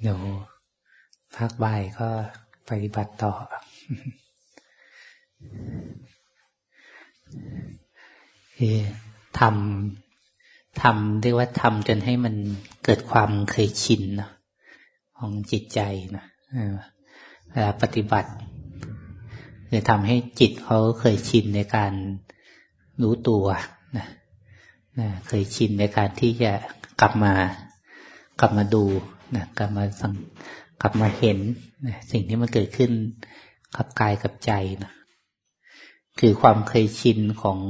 เดี๋ยวภาคบ่ายก็ปฏิบัติต่อคือทำทำเรียกว่าทำจนให้มันเกิดความเคยชินนะของจิตใจนะเวลาปฏิบัติ คือทำให้จิตเขาเคยชินในการรู้ตัวนะนะเคยชินในการที่จะกลับมากลับมาดู นะกลับมาสังกลับมาเห็นนะสิ่งที่มันเกิดขึ้นกับกายกับใจนะคือความเคยชินของ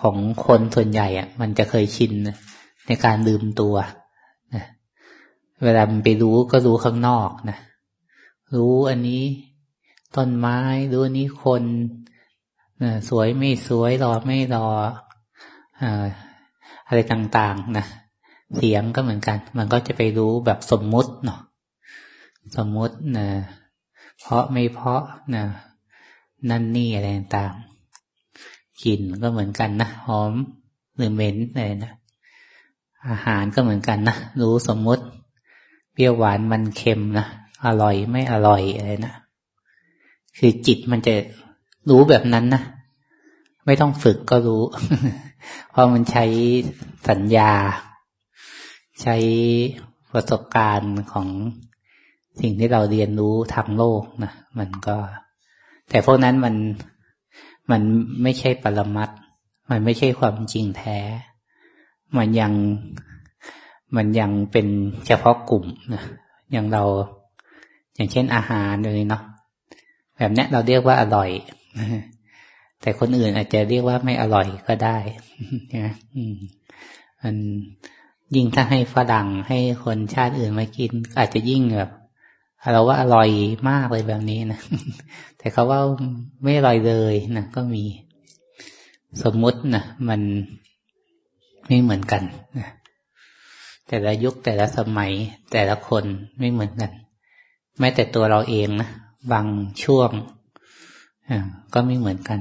ของคนส่วนใหญ่อะมันจะเคยชินในการลืมตัวนะเวลามันไปรู้ก็รู้ข้างนอกนะรู้อันนี้ต้นไม้รู้อันนี้คนนะสวยไม่สวยรอไม่รออะไรต่างๆนะ เสียงก็เหมือนกัน มันก็จะไปรู้แบบสมมุติเนาะสมมุตินะเพราะไม่เพราะนะนั่นนี่อะไรต่างกลิ่นก็เหมือนกันนะหอมหรือเหม็นอะไรนะอาหารก็เหมือนกันนะรู้สมมุติเปรี้ยวหวานมันเค็มนะอร่อยไม่อร่อยอะไรนะคือจิตมันจะรู้แบบนั้นนะไม่ต้องฝึกก็รู้ เพราะมันใช้สัญญา ใช้ประสบการณ์ของสิ่งที่เราเรียนรู้ทางโลกนะมันก็ แต่พวกนั้นมันมันไม่ใช่ปรมัตมันไม่ใช่ความจริงแท้ มันยังมันยังเป็นเฉพาะกลุ่มนะอย่างเรา อย่างเช่นอาหารเลยเนาะแบบนี้เราเรียกว่าอร่อยแต่คนอื่นอาจจะเรียกว่าไม่อร่อยก็ได้นะมัน ยิ่งถ้าให้ฝรั่งให้คนชาติอื่นมากิน อาจจะยิ่งแบบเราว่าอร่อยมากเลยแบบนี้นะ แต่เขาว่าไม่อร่อยเลยนะก็มีสมมุตินะมันไม่เหมือนกันนะแต่ละยุคแต่ละสมัย แต่ละคนไม่เหมือนกัน แม้แต่ตัวเราเองนะบางช่วงก็ไม่เหมือนกัน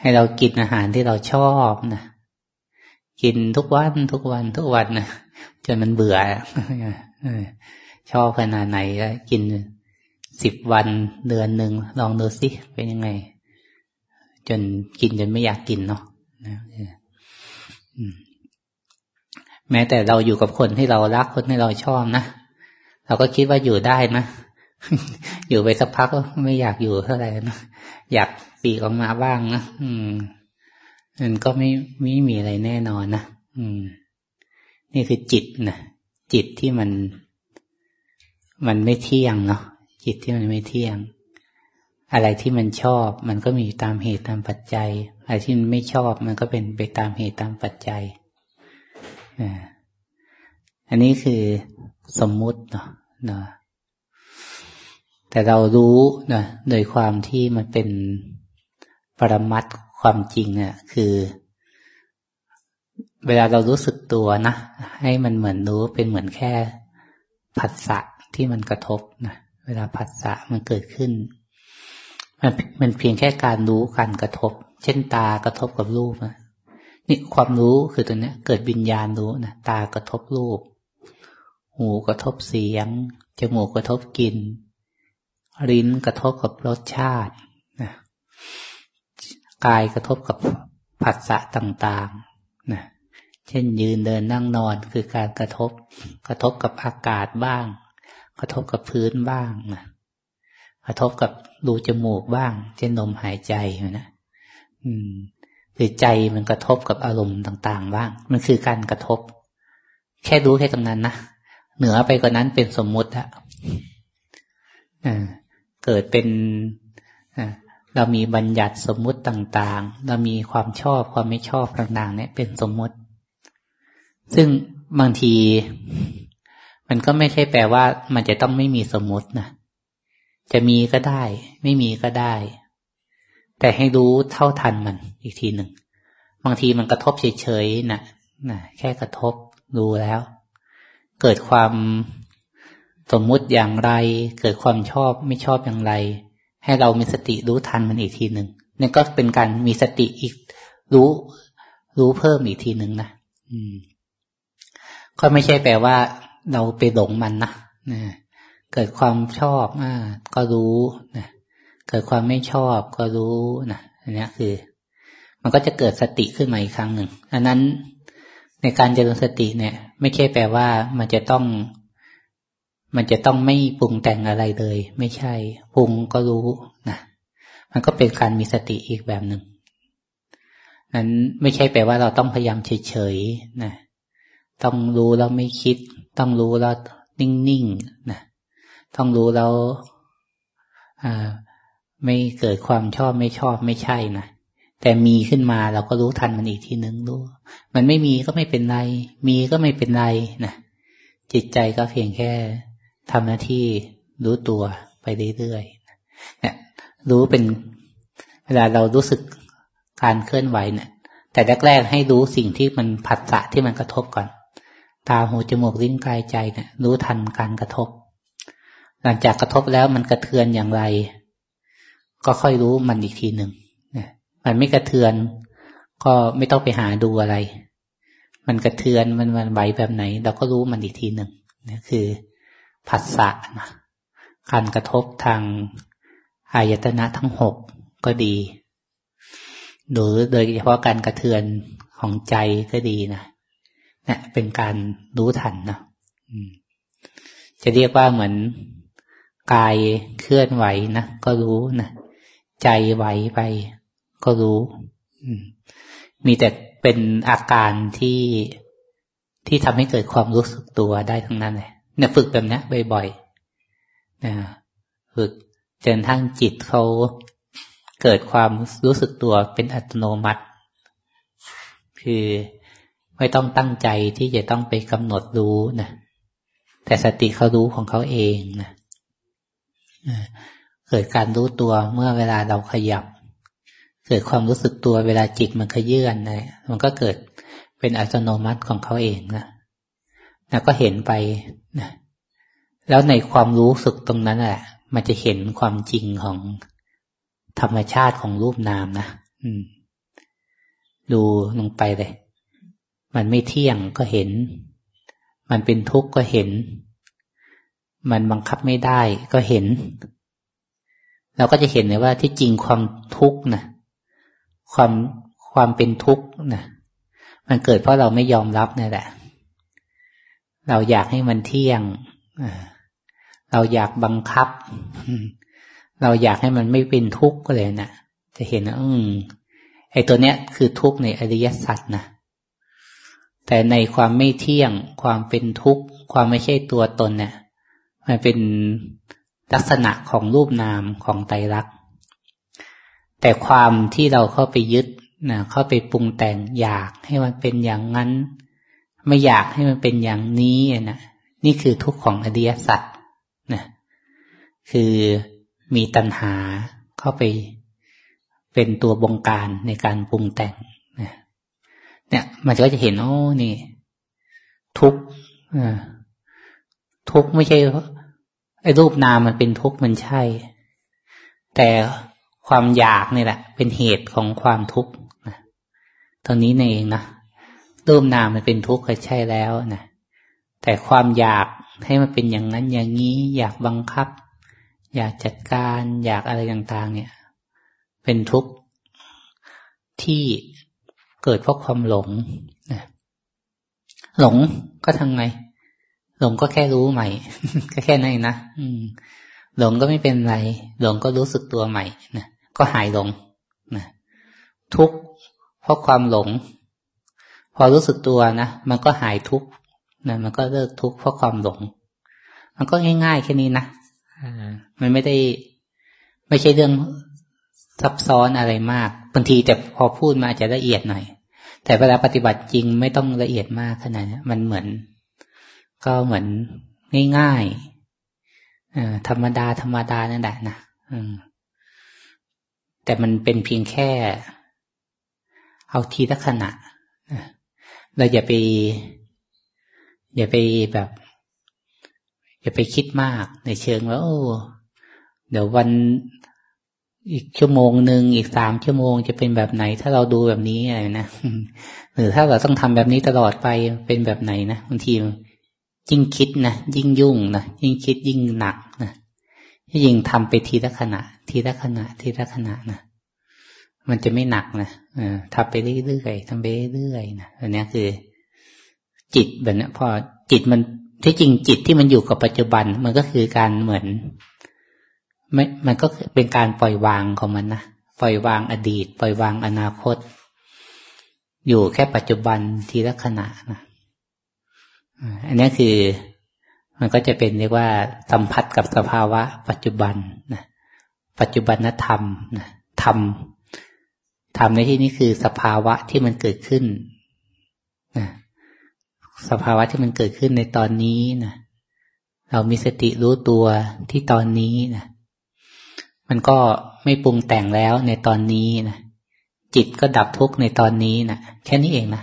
ให้เรากินอาหารที่เราชอบนะ กินทุกวันทุกวันทุกวันนะจนมันเบื่อชอบขนาดไหนก็กินสิบวันเดือนหนึ่งลองดูสิเป็นยังไง จนกินจนไม่อยากกินเนาะแม้แต่เราอยู่กับคนที่เรารักคนที่เราชอบนะเราก็คิดว่าอยู่ได้นะอยู่ไปสักพักก็ไม่อยากอยู่เท่าไหร่นะอยากปีกออกมาบ้างนะอืม มันก็ไม่ไม่มีอะไรแน่นอนนะอืม นี่คือจิตนะจิตที่มัน มันไม่เที่ยงเนาะจิตที่มันไม่เที่ยง อะไรที่มันชอบ มันก็มีตามเหตุตามปัจจัย อะไรที่มันไม่ชอบ มันก็เป็นไปตามเหตุตามปัจจัยอันนี้คือสมมุติเนาะเนาะแต่เรารู้นะโดยความที่มันเป็นปรมัต ความจริงเนี่ยคือ เวลาเรารู้สึกตัวนะ ให้มันเหมือนรู้เป็นเหมือนแค่ผัสสะที่มันกระทบนะเวลาผัสสะมันเกิดขึ้น มันมันเพียงแค่การรู้การกระทบ เช่นตากระทบกับรูปนะนี่ความรู้คือตัวเนี้ย เกิดวิญญาณรู้นะตากระทบรูป หูกระทบเสียงจมูกกระทบกลิ่นลิ้นกระทบกับรสชาติ กายกระทบกับผัสสะต่างๆนะเช่นยืนเดินนั่งนอนคือการกระทบ กระทบกับอากาศบ้าง กระทบกับพื้นบ้างนะกระทบกับรูจมูกบ้าง เช่นลมหายใจนะอืมหรือใจมันกระทบกับอารมณ์ต่าง ๆ บ้าง มันคือการกระทบ แค่รู้แค่ตรงนั้นนะเหนือไปกว่านั้นเป็นสมมุติอะเกิดเป็น เรามีบัญญัติสมมุติต่างๆ เรามีความชอบความไม่ชอบต่างๆ เนี่ยเป็นสมมุติ ซึ่งบางที มันก็ไม่ใช่แปลว่า มันจะต้องไม่มีสมมตินะจะมีก็ได้ ไม่มีก็ได้ แต่ให้รู้เท่าทันมันอีกทีหนึ่งบางทีมันกระทบเฉยๆนะนะแค่กระทบรู้แล้ว เกิดความสมมุติอย่างไร เกิดความชอบไม่ชอบอย่างไร ให้เรามีสติรู้ทันมันอีกทีหนึ่งนี่ก็เป็นการมีสติอีกรู้ รู้เพิ่มอีกทีหนึ่งนะอืม ก็ไม่ใช่แปลว่าเราไปหลงมันนะนะเกิดความชอบอ่าก็รู้นะเกิดความไม่ชอบก็รู้นะอันนี้คือ มันก็จะเกิดสติขึ้นมาอีกครั้งหนึ่งอันนั้นในการเจริญสติเนี่ย ไม่ใช่แปลว่ามันจะต้อง มันจะต้องไม่ปรุงแต่งอะไรเลย ไม่ใช่ ปรุงก็รู้นะมันก็เป็นการมีสติอีกแบบหนึ่งนั้นไม่ใช่แปลว่าเราต้องพยายามเฉยๆนะต้องรู้แล้วไม่คิด ต้องรู้แล้วนิ่งๆนะต้องรู้แล้วไม่เกิดความชอบไม่ชอบไม่ใช่นะแต่มีขึ้นมาเราก็รู้ทันมันอีกทีนึงรู้มันไม่มีก็ไม่เป็นไร มีก็ไม่เป็นไรนะจิตใจก็เพียงแค่ ทำหน้าที่รู้ตัวไปเรื่อยๆเนี่ย รู้เป็นเวลาเรารู้สึกการเคลื่อนไหวเนี่ยแต่แรกๆให้รู้สิ่งที่มันผัสสะที่มันกระทบก่อน ตาหูจมูกลิ้นกายใจเนี่ย รู้ทันการกระทบ หลังจากกระทบแล้วมันกระเทือนอย่างไร ก็ค่อยรู้มันอีกทีหนึ่งมันไม่กระเทือน ก็ไม่ต้องไปหาดูอะไร มันกระเทือนมันมันไหวแบบไหน เราก็รู้มันอีกทีหนึ่งนี่คือ ผัสสะนะการกระทบทางอายตนะทั้งหกก็ดี หรือโดยเฉพาะการกระเทือนของใจก็ดีนะนะเป็นการรู้ทันนะจะเรียกว่าเหมือนกายเคลื่อนไหวนะก็รู้นะใจไหวไป ก็รู้มีแต่เป็นอาการที่ที่ทำให้เกิดความรู้สึกตัวได้ทั้งนั้นเลย เนี่ยฝึกแบบนี้บ่อยๆนะฝึกจนทั้งจิตเขาเกิดความรู้สึกตัวเป็นอัตโนมัติ คือไม่ต้องตั้งใจที่จะต้องไปกำหนดรู้นะแต่สติเขารู้ของเขาเองนะเกิดการรู้ตัวเมื่อเวลาเราขยับ เกิดความรู้สึกตัวเวลาจิตมันขยื่นนะมันก็เกิดเป็นอัตโนมัติของเขาเองนะ แล้วก็เห็นไปนะแล้วในความรู้สึกตรงนั้นแหละมันจะเห็นความจริงของธรรมชาติของรูปนามนะดูลงไปเลย มันไม่เที่ยงก็เห็น มันเป็นทุกข์ก็เห็น มันบังคับไม่ได้ก็เห็น เราก็จะเห็นเลยว่าที่จริงความทุกข์นะความความเป็นทุกข์นะมันเกิดเพราะเราไม่ยอมรับนี่แหละ เราอยากให้มันเที่ยง เราอยากบังคับ เราอยากให้มันไม่เป็นทุกข์ก็เลยนะจะเห็นว่าอืมไอ้ตัวเนี้ยคือทุกข์ในอริยสัจนะ แต่ในความไม่เที่ยง ความเป็นทุกข์ ความไม่ใช่ตัวตนเนี่ย มันเป็นลักษณะของรูปนามของไตรลักษณ์ แต่ความที่เราเข้าไปยึดนะเข้าไปปรุงแต่งอยากให้มันเป็นอย่างนั้น ไม่อยากให้มันเป็นอย่างนี้นะนี่คือทุกข์ของอริยสัจนะคือมีตัณหาเข้าไปเป็นตัวบงการในการปรุงแต่งนะเนี่ย มันก็จะเห็นโอ้นี่ ทุกข์ทุกข์ไม่ใช่ไอ้รูปนามมันเป็นทุกข์มันใช่ แต่ความอยากนี่แหละ เป็นเหตุของความทุกข์นะตอนนี้เองนะ รูปนามมันเป็นทุกข์ก็ใช่แล้วนะแต่ความอยากให้มันเป็นอย่างนั้นอย่างนี้ อยากบังคับ อยากจัดการอยากอะไรต่างๆ เนี่ย เป็นทุกข์ที่เกิดเพราะความหลงนะหลงก็ทำไง หลงก็แค่รู้ใหม่ก็แค่นั้นนะอืม หลงก็ไม่เป็นไร หลงก็รู้สึกตัวใหม่นะก็หายหลงนะทุกข์เพราะความหลง พอรู้สึกตัวนะมันก็หายทุกนะมันก็เลิกทุกเพราะความหลง มันก็ง่ายๆแค่นี้นะมันไม่ได้ ไม่ใช่เรื่องซับซ้อนอะไรมากบางทีแต่พอพูดมาจะละเอียดหน่อย แต่เวลาปฏิบัติจริงไม่ต้องละเอียดมากขนาดนี้มันเหมือน ก็เหมือนง่ายๆธรรมดาธรรมดานั่นแหละนะอืมแต่มันเป็นเพียงแค่ เอาทีละขณะ เราอย่าไป อย่าไปแบบ อย่าไปคิดมากในเชิงว่าโอ้เดี๋ยววันอีกชั่วโมงหนึ่งอีกสามชั่วโมงจะเป็นแบบไหน ถ้าเราดูแบบนี้อะไรนะหรือถ้าเราต้องทำแบบนี้ตลอดไปเป็นแบบไหนนะบางทียิ่งคิดนะยิ่งยุ่งนะยิ่งคิดยิ่งหนักนะยิ่งทำไปทีละขณะ ทีละขณะ ทีละขณะนะ มันจะไม่หนักนะอทำไปเรื่อยๆทำไปเรื่อยๆนะอันนี้คือ จิตแบบนี้พอจิตมันที่จริงจิตที่มันอยู่กับปัจจุบัน มันก็คือการเหมือนไม่มันก็เป็นการปล่อยวางของมันนะปล่อยวางอดีต ปล่อยวางอนาคต อยู่แค่ปัจจุบันทีละขณะนะอันนี้คือมันก็จะเป็นเรียกว่าสัมผัสกับสภาวะ ปัจจุบันนะปัจจุบันธรรมนะธรรม ธรรมในที่นี้คือสภาวะที่มันเกิดขึ้นนะสภาวะที่มันเกิดขึ้นในตอนนี้นะเรามีสติรู้ตัวที่ตอนนี้นะมันก็ไม่ปรุงแต่งแล้วในตอนนี้นะจิตก็ดับทุกข์ในตอนนี้นะแค่นี้เองนะ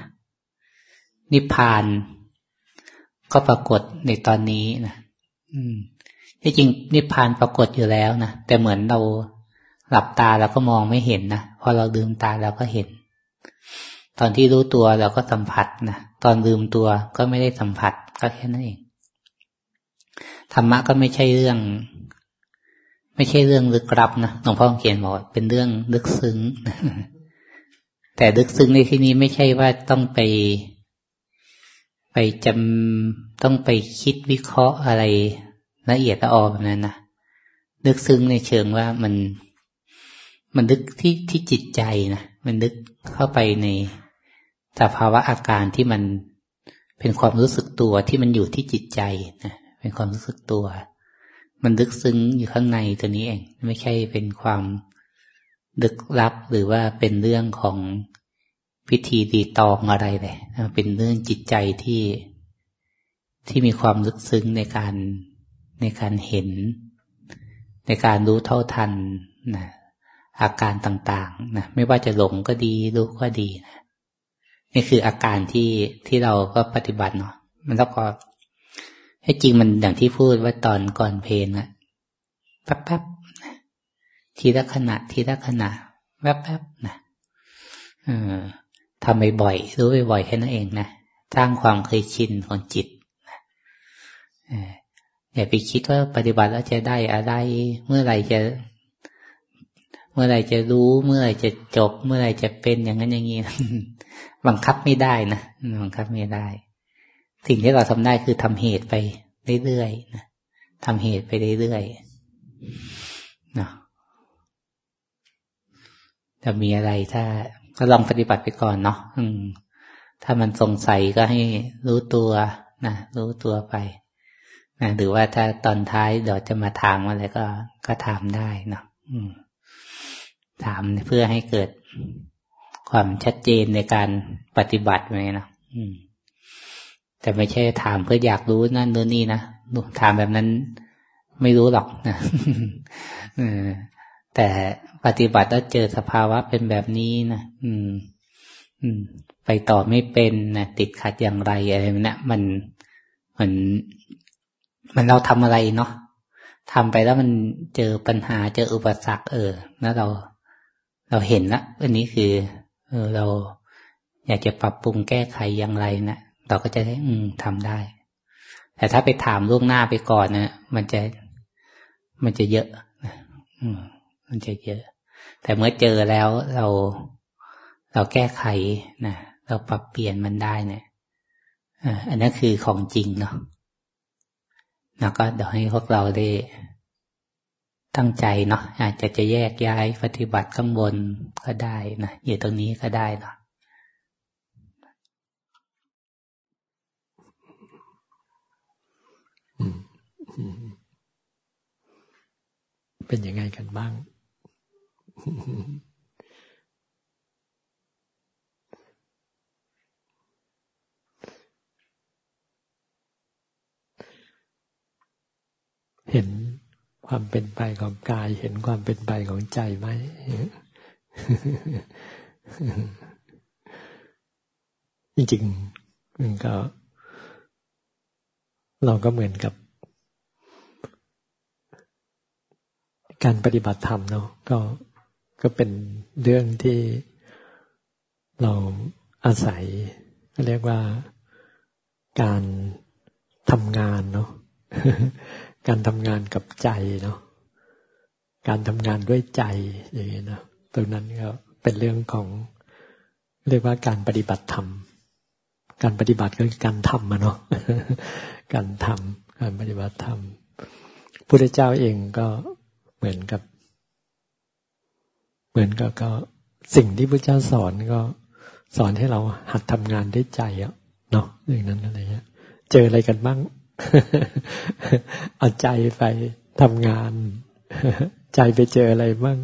นิพพานก็ปรากฏในตอนนี้นะอืมที่จริงนิพพานปรากฏอยู่แล้วนะแต่เหมือนเรา หลับตาเราก็มองไม่เห็นนะพอเราลืมตาเราก็เห็น ตอนที่รู้ตัวเราก็สัมผัสนะตอนลืมตัวก็ไม่ได้สัมผัสก็แค่นั้นเองธรรมะก็ไม่ใช่เรื่อง ไม่ใช่เรื่องลึกลับนะหลวงพ่อเขียนบอกเป็นเรื่องลึกซึ้งแต่ลึกซึ้งในที่นี้ไม่ใช่ว่าต้องไป ไปจำต้องไปคิดวิเคราะห์อะไรละเอียดละออแบบนั้นนะลึกซึ้งในเชิงว่ามัน มันลึกที่ที่จิตใจนะ มันลึกเข้าไปในสภาวะอาการที่มันเป็นความรู้สึกตัวที่มันอยู่ที่จิตใจนะ เป็นความรู้สึกตัว มันลึกซึ้งอยู่ข้างในตัวนี้เอง ไม่ใช่เป็นความลึกลับหรือว่าเป็นเรื่องของพิธีดีตองอะไรเลยเป็นเรื่องจิตใจที่ที่มีความลึกซึ้งในการในการเห็น ในการรู้เท่าทันนะ อาการต่างๆนะไม่ว่าจะหลงก็ดีรู้ก็ดีนะนี่คืออาการที่ที่เราก็ปฏิบัติเนาะมันแล้วก็ให้จริงมันอย่างที่พูดว่าตอนก่อนเพลงอะแป๊บๆทีละขณะ ทีละขณะแป๊บๆนะเออทำบ่อยๆรู้บ่อยๆแค่นั้นเองนะสร้างความเคยชินของจิตอย่าไปคิดว่าปฏิบัติแล้วจะได้อะไรเมื่อไหร่จะ เมื่อไรจะรู้ เมื่อไรจะจบ เมื่อไรจะเป็นอย่างนั้นอย่างนี้บังคับไม่ได้นะบังคับไม่ได้ สิ่งที่เราทำได้คือทำเหตุไปเรื่อยๆนะทำเหตุไปเรื่อยๆนะจะมีอะไรถ้าก็ลองปฏิบัติไปก่อนเนาะอืม ถ้ามันสงสัยก็ให้รู้ตัวนะรู้ตัวไปนะหรือว่าถ้าตอนท้ายเดี๋ยวจะมาถามอะไรก็ก็ถามได้เนาะอืม ถามเพื่อให้เกิดความชัดเจนในการปฏิบัติไหมนะแต่ไม่ใช่ถามเพื่ออยากรู้นั่นนู่นนี่นะถามแบบนั้นไม่รู้หรอกนะแต่ปฏิบัติแล้วเจอสภาวะเป็นแบบนี้นะอืม อืม ไปต่อไม่เป็นนะติดขัดอย่างไรอะไรนะมันมันมันเราทำอะไรเนาะทำไปแล้วมันเจอปัญหาเจออุปสรรคเออ แล้วเรา เราเห็นละอันนี้คือเออเราอยากจะปรับปรุงแก้ไขอย่างไรนะเราก็จะได้อืมทำได้ แต่ถ้าไปถามล่วงหน้าไปก่อนนะมันจะมันจะเยอะอืมมันจะเยอะ แต่เมื่อเจอแล้วเราเราแก้ไขนะเราปรับเปลี่ยนมันได้เนี่ยอันนี้คือของจริงเนาะแล้วก็เดี๋ยวให้พวกเราได้ ตั้งใจเนาะอาจจะจะแยกย้ายปฏิบัติข้างบนก็ได้นะอยู่ตรงนี้ก็ได้เนาะเป็นยังไงกันบ้าง เห็น ความเป็นไปของกาย เห็นความเป็นไปของใจไหมจริงๆมันก็ เราก็เหมือนกับ การปฏิบัติธรรมเนาะก็ก็เป็นเรื่องที่เราอาศัยเรียกว่าการททำงานเนาะ การทำงานกับใจเนาะการทำงานด้วยใจอย่างนี้นะตรงนั้นก็เป็นเรื่องของเรียกว่าการปฏิบัติธรรม การปฏิบัติก็คือการทำมาเนาะการทำการปฏิบัติธรรมพุทธเจ้าเองก็เหมือนกับ เหมือนกับก็สิ่งที่พระเจ้าสอนก็สอนให้เราหัดทำงานด้วยใจอะเนาะอย่างนั้นอะไรเงี้ย เจออะไรกันบ้าง เอาใจไปทำงาน ใจไปเจออะไรบ้าง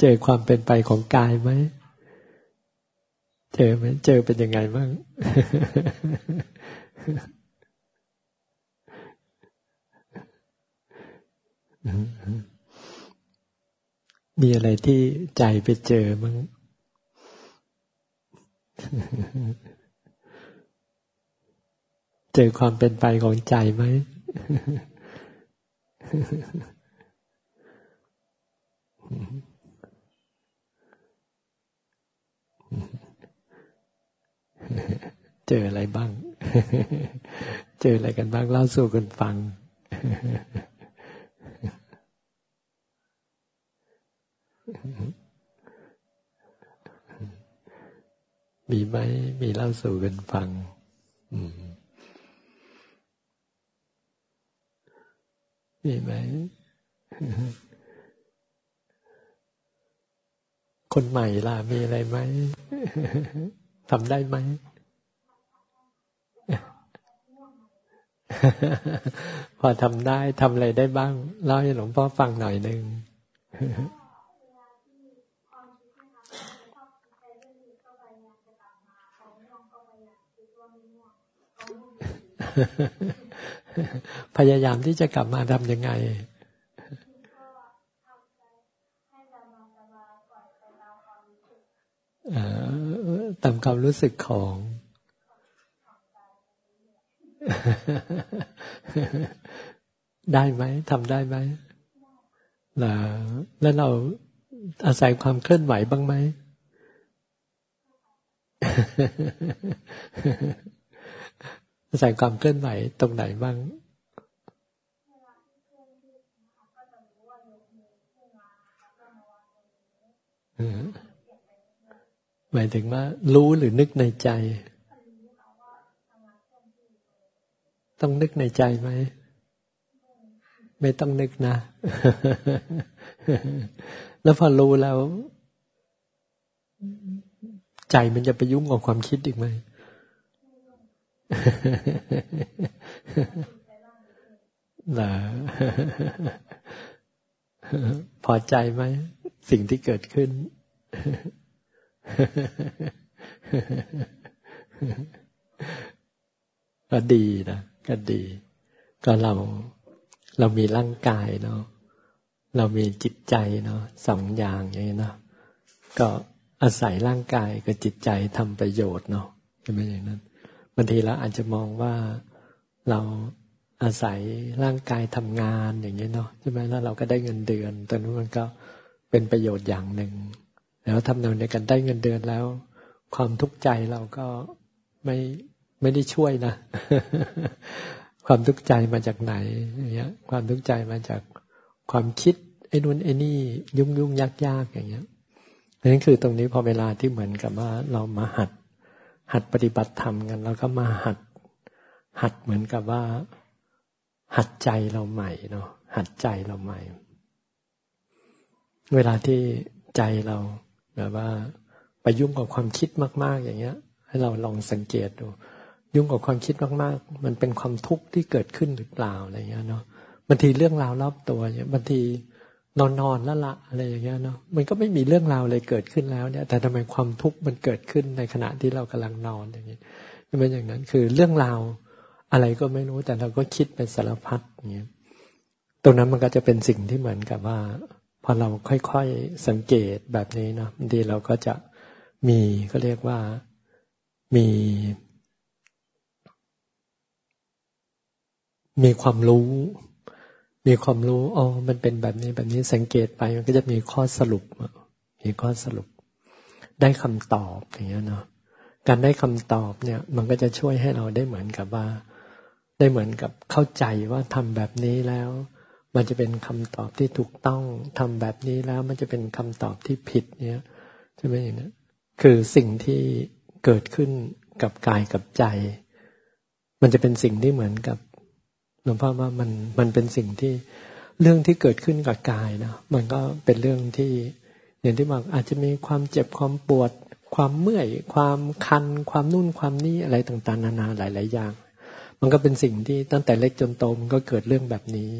เจอความเป็นไปของกายไหม เจอไหม เจอเป็นยังไงบ้าง มีอะไรที่ใจไปเจอมั้งเจอความเป็นไปของใจไหม เจออะไรบ้าง เจออะไรกันบ้างเล่าสู่กันฟัง มีไหมมีเล่าสู่กันฟัง มีไหม คนใหม่ล่ะ มีอะไรไหมทำได้ไหม พอทำได้ทำอะไรได้บ้าง เล่าให้หลวงพ่อฟังหน่อยหนึ่ง พยายามที่จะกลับมาทำยังไงตามความรู้สึกของได้ไหมทำได้ไหมแล้วเราอาศัยความเคลื่อนไหวบ้างไหม อาศัยความเคลื่อนไหวตรงไหนบ้างหมายถึงว่า รู้หรือนึกในใจ ต้องนึกในใจไหม ไม่ต้องนึกนะ แล้วพอรู้แล้ว ใจมันจะไปยุ่งกับความคิดอีกไหม นะพอใจไหม สิ่งที่เกิดขึ้น ก็ดีนะก็ดี ก็เราเรามีร่างกายเนาะเรามีจิตใจเนาะสองอย่างอย่างนี้เนาะก็อาศัยร่างกายกับจิตใจทำประโยชน์เนาะใช่ไหมอย่างนั้น บางทีเราอาจจะมองว่าเราอาศัยร่างกายทำงานอย่างนี้เนาะใช่ไหมแล้วเราก็ได้เงินเดือนตอนนั้นมันก็เป็นประโยชน์อย่างหนึ่ง แล้วทำนองในการได้เงินเดือนแล้ว ความทุกข์ใจเราก็ไม่ไม่ได้ช่วยนะ ความทุกข์ใจมาจากไหนอย่างเงี้ย ความทุกข์ใจมาจากความคิดไอ้นู่นไอ้นี่ยุ่งยุ่งยากยากอย่างเงี้ยนั่นคือตรงนี้พอเวลาที่เหมือนกับว่าเรามาหัด หัดปฏิบัติธรรมกัน แล้วก็มาหัด หัดเหมือนกับว่า หัดใจเราใหม่เนาะหัดใจเราใหม่ เวลาที่ใจเราแบบว่าไปยุ่งกับความคิดมาก ๆ อย่างเงี้ย ให้เราลองสังเกตดู ยุ่งกับความคิดมาก ๆ มันเป็นความทุกข์ที่เกิดขึ้นหรือเปล่าอะไรเงี้ยเนาะบางทีเรื่องราวรอบตัวเนี่ยบางที นอนนอนแล้วละอะไรอย่างเงี้ยเนาะมันก็ไม่มีเรื่องราวอะไรเกิดขึ้นแล้วเนี่ย แต่ทำไมความทุกข์มันเกิดขึ้นในขณะที่เรากำลังนอนอย่างนี้เป็นอย่างนั้นคือเรื่องราวอะไรก็ไม่รู้แต่เราก็คิดเป็นสารพัดอย่างเงี้ยตรงนั้นมันก็จะเป็นสิ่งที่เหมือนกับว่า พอเราค่อยๆสังเกตแบบนี้เนะบางทีเราก็จะมีก็เรียกว่ามี มีความรู้ มีความรู้อ๋อมันเป็นแบบนี้แบบนี้สังเกตไปมันก็จะมีข้อสรุปมีข้อสรุป ได้คำตอบอย่างเงี้ยเนาะการได้คำตอบเนี่ย มันก็จะช่วยให้เราได้เหมือนกับว่า ได้เหมือนกับเข้าใจว่าทำแบบนี้แล้ว มันจะเป็นคำตอบที่ถูกต้องทำแบบนี้แล้ว มันจะเป็นคำตอบที่ผิดเนี่ยใช่ไหมอย่างนี้คือสิ่งที่เกิดขึ้นกับกายกับใจ มันจะเป็นสิ่งที่เหมือนกับ หลวงพ่อว่ามันมันเป็นสิ่งที่เรื่องที่เกิดขึ้นกับกายนะมันก็เป็นเรื่องที่อย่างที่บอกอาจจะมีความเจ็บความปวด ความเมื่อย ความคัน ความนุ่นความนี้อะไรต่างๆ นานาหลาย ๆ อย่าง มันก็เป็นสิ่งที่ตั้งแต่เล็กจนโตมันก็เกิดเรื่องแบบนี้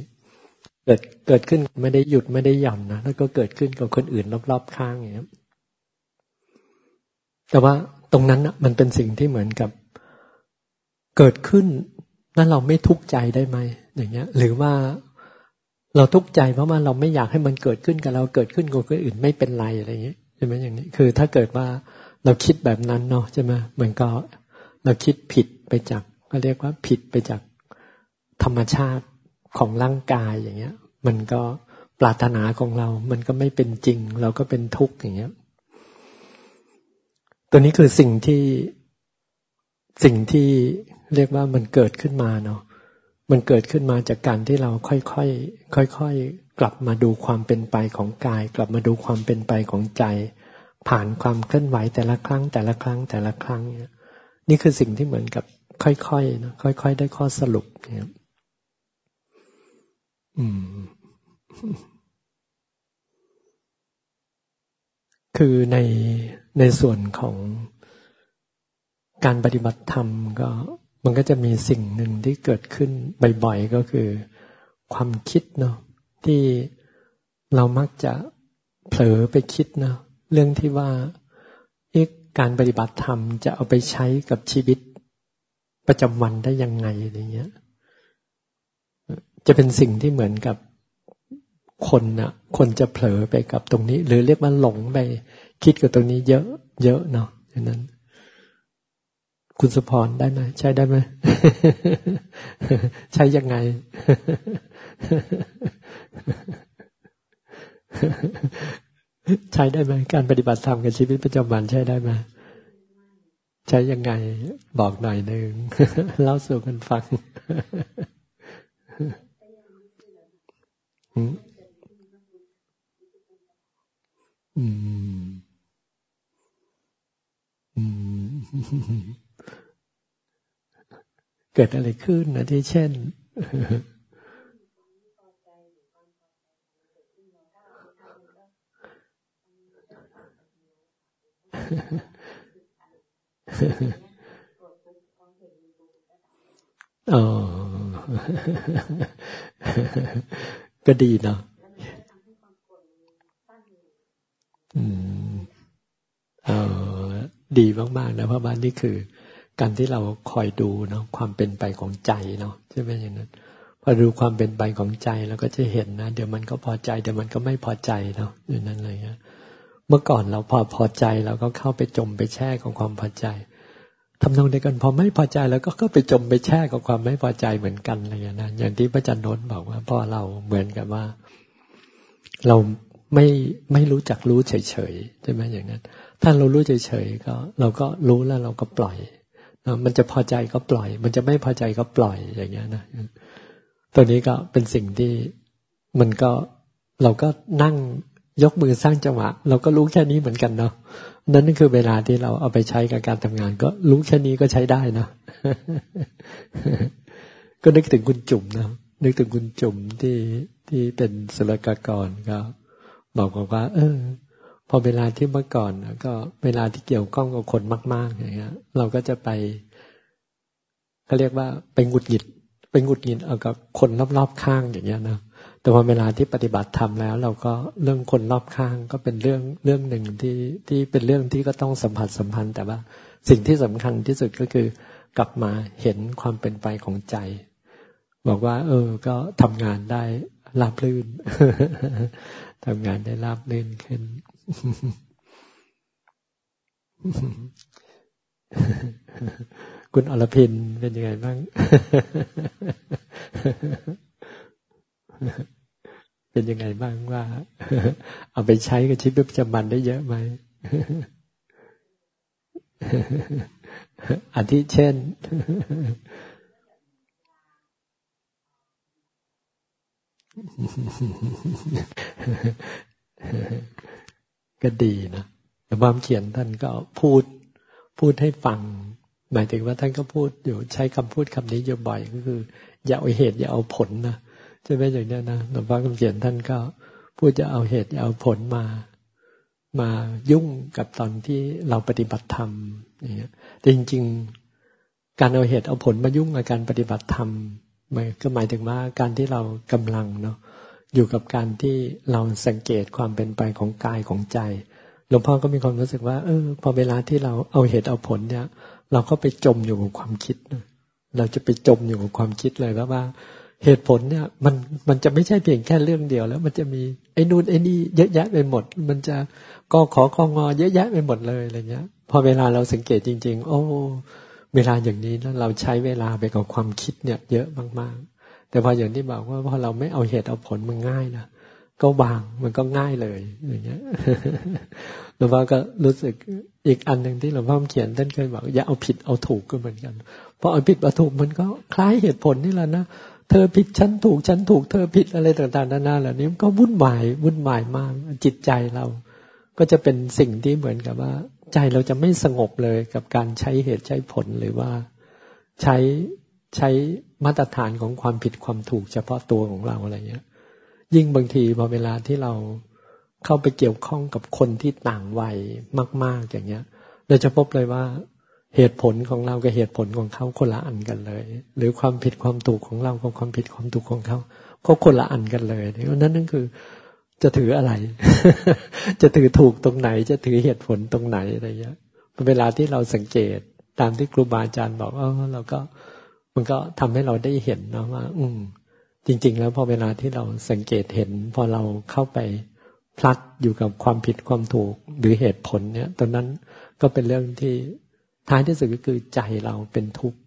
เกิดเกิดขึ้นไม่ได้หยุดไม่ได้หย่อนนะแล้วก็เกิดขึ้นกับคนอื่นรอบๆข้างอย่างนี้แต่ว่าตรงนั้นมันเป็นสิ่งที่เหมือนกับเกิดขึ้น แล้วเราไม่ทุกข์ใจได้ไหมอย่างเงี้ย หรือว่าเราทุกข์ใจเพราะว่าเราไม่อยากให้มันเกิดขึ้นกับเราเกิดขึ้นกับคนอื่นไม่เป็นไรอะไรอย่างเงี้ยใช่ไหมอย่างนี้ คือถ้าเกิดว่าเราคิดแบบนั้นเนาะใช่ไหมเหมือนก็เราคิดผิดไปจากก็เรียกว่าผิดไปจากธรรมชาติของร่างกายอย่างเงี้ย มันก็ปรารถนาของเรา มันก็ไม่เป็นจริง เราก็เป็นทุกข์อย่างเงี้ย ตัวนี้คือสิ่งที่สิ่งที่ เรียกว่ามันเกิดขึ้นมาเนาะมันเกิดขึ้นมาจากการที่เราค่อยๆค่อยๆกลับมาดูความเป็นไปของกาย กลับมาดูความเป็นไปของใจ ผ่านความเคลื่อนไหวแต่ละครั้งแต่ละครั้งแต่ละครั้งเนี่ยนี่คือสิ่งที่เหมือนกับค่อยๆนะค่อยๆได้ข้อสรุปเนี่ยอืม คือในในส่วนของการปฏิบัติธรรมก็ มันก็จะมีสิ่งหนึ่งที่เกิดขึ้นบ่อยๆก็คือ ความคิดเนาะที่เรามักจะเผลอไปคิดเนาะเรื่องที่ว่าการปฏิบัติธรรมจะเอาไปใช้กับชีวิตประจำวันได้ยังไงอะไรเงี้ย จะเป็นสิ่งที่เหมือนกับคนนะคนจะเผลอไปกับตรงนี้ หรือเรียกว่าหลงไป คิดกับตรงนี้เยอะ เยอะเนาะฉะนั้น คุณสุพรได้ไหมใช้ได้ไหมใช้ยังไง ใช้ได้ไหมการปฏิบัติธรรมกับชีวิตประจำวันใช้ได้ไหมใช้ยังไง บอกหน่อยหนึ่งเล่าสู่กันฟังอืมอืม เกิดอะไรขึ้นนะที่เช่นอ๋อก็ดีเนาะอืมเออดีมาก ๆ นะเพราะว่านี่คือ การที่เราคอยดูเนาะความเป็นไปของใจเนาะใช่ไหมอย่างนั้นพอดูความเป็นไปของใจเราก็จะเห็นนะ เดี๋ยวมันก็พอใจเดี๋ยวมันก็ไม่พอใจเนาะอย่างนั้นเลยนะเมื่อก่อนเราพอพอใจเราก็เข้าไปจมไปแช่ของความพอใจทำนองเดียวกันพอไม่พอใจแล้วก็ก็ไปจมไปแช่กับความไม่พอใจเหมือนกันอะไรอย่างนั้นอย่างที่พระจันทน์บอกว่าพ่อเราเหมือนกับว่า เราไม่ไม่รู้จักรู้เฉยๆใช่ไหมอย่างนั้น ถ้าเรารู้เฉยๆก็ เราก็รู้แล้วเราก็ปล่อย มันจะพอใจก็ปล่อย มันจะไม่พอใจก็ปล่อยอย่างเงี้ยนะตัวนี้ก็เป็นสิ่งที่มันก็เราก็นั่งยกมือสร้างจังหวะ เราก็รู้แค่นี้เหมือนกันเนาะนั่นคือเวลาที่เราเอาไปใช้กับการทำงาน ก็รู้แค่นี้ก็ใช้ได้นะก็นึกถึงคุณจุ่มนะนึกถึงคุณจุ่มที่ที่เป็นศุลกากรก็บอกว่า เออ พอเวลาที่เมื่อก่อนก็เวลาที่เกี่ยวข้องกับคนมากๆอย่างเงี้ย เราก็จะไปเขาเรียกว่าไปหงุดหงิดไปหงุดหงิดเอากับคนรอบๆข้างอย่างเงี้ยนะแต่พอเวลาที่ปฏิบัติธรรมแล้ว เราก็เรื่องคนรอบข้างก็เป็นเรื่องเรื่องหนึ่งที่ที่เป็นเรื่องที่ก็ต้องสัมผัสสัมพันธ์ แต่ว่าสิ่งที่สำคัญที่สุดก็คือกลับมาเห็นความเป็นไปของใจ บอกว่า เออ ก็ทำงานได้ราบรื่นทำงานได้ราบรื่นขึ้น คุณอรพินเป็นยังไงบ้าง เป็นยังไงบ้างว่า เอาไปใช้กับชีวิตประจำวันได้เยอะไหมอาทิเช่น ก็ดีนะแต่ความเขียนท่านก็พูดพูดให้ฟัง หมายถึงว่าท่านก็พูดอยู่ใช้คำพูดคำนี้อยู่บ่อยก็คือ อย่าเอาเหตุอย่าเอาผลนะใช่ไหมอย่างนี้นะหลวงพ่อคำเขียนท่านก็พูดจะเอาเหตุอย่าเอาผลมา มายุ่งกับตอนที่เราปฏิบัติธรรมอย่างเงี้ยแต่จริง ๆ การเอาเหตุเอาผลมายุ่งกับการปฏิบัติธรรมมันก็หมายถึงว่าการที่เรากำลังเนาะ อยู่กับการที่เราสังเกตความเป็นไปของกายของใจ หลวงพ่อก็มีความรู้สึกว่า เออ พอเวลาที่เราเอาเหตุเอาผลเนี่ย เราก็ไปจมอยู่กับความคิด เราจะไปจมอยู่กับความคิดเลยว่าว่าเหตุผลเนี่ยมันมันจะไม่ใช่เพียงแค่เรื่องเดียวแล้ว มันจะมีไอ้นู่นไอ้นี่เยอะแยะไปหมด มันจะก็ขอข้องอเยอะแยะไปหมดเลยอะไรเงี้ย พอเวลาเราสังเกตจริง ๆ โอ้ เวลาอย่างนี้แล้วเราใช้เวลาไปกับความคิดเนี่ย เยอะมากๆ แต่พออย่างที่บอกว่าพอเราไม่เอาเหตุเอาผลมันง่ายนะก็วางมันก็ง่ายเลย อย่างเงี้ยหลวงพ่อก็รู้สึกอีกอันหนึ่งที่หลวงพ่อเขียนท่านเคยบอกอย่าเอาผิดเอาถูกก็เหมือนกันเพราะเอาผิดเอาถูกมันก็คล้ายเหตุผลนี่แหละนะเธอผิดฉันถูกฉันถูกเธอผิดอะไรต่างๆนานาเหล่านี้มันก็วุ่นวายวุ่นวายมากจิตใจเรา ก็จะเป็นสิ่งที่เหมือนกับว่า ใจเราจะไม่สงบเลยกับการใช้เหตุใช้ผลหรือว่า ใช้ ใช้มาตรฐานของความผิดความถูกเฉพาะตัวของเราอะไรเงี้ย ยิ่งบางทีพอเวลาที่เราเข้าไปเกี่ยวข้องกับคนที่ต่างวัยมาก ๆอย่างเงี้ย เราจะพบเลยว่าเหตุผลของเรากับเหตุผลของเขาคนละอันกันเลย หรือความผิดความถูกของเรากับความผิดความถูกของเขาก็คนละอันกันเลยเพราะนั้นนั่นคือจะถืออะไร จะถือถูกตรงไหน จะถือเหตุผลตรงไหนอะไรเงี้ยเวลาที่เราสังเกตตามที่ครูบาอาจารย์บอกว่าเราก็ มันก็ทำให้เราได้เห็นนะว่า อืม จริง ๆ แล้วพอเวลาที่เราสังเกตเห็น พอเราเข้าไปพลัดอยู่กับความผิดความถูกหรือเหตุผลเนี่ยตอนนั้นก็เป็นเรื่องที่ท้ายที่สุดก็คือใจเราเป็นทุกข์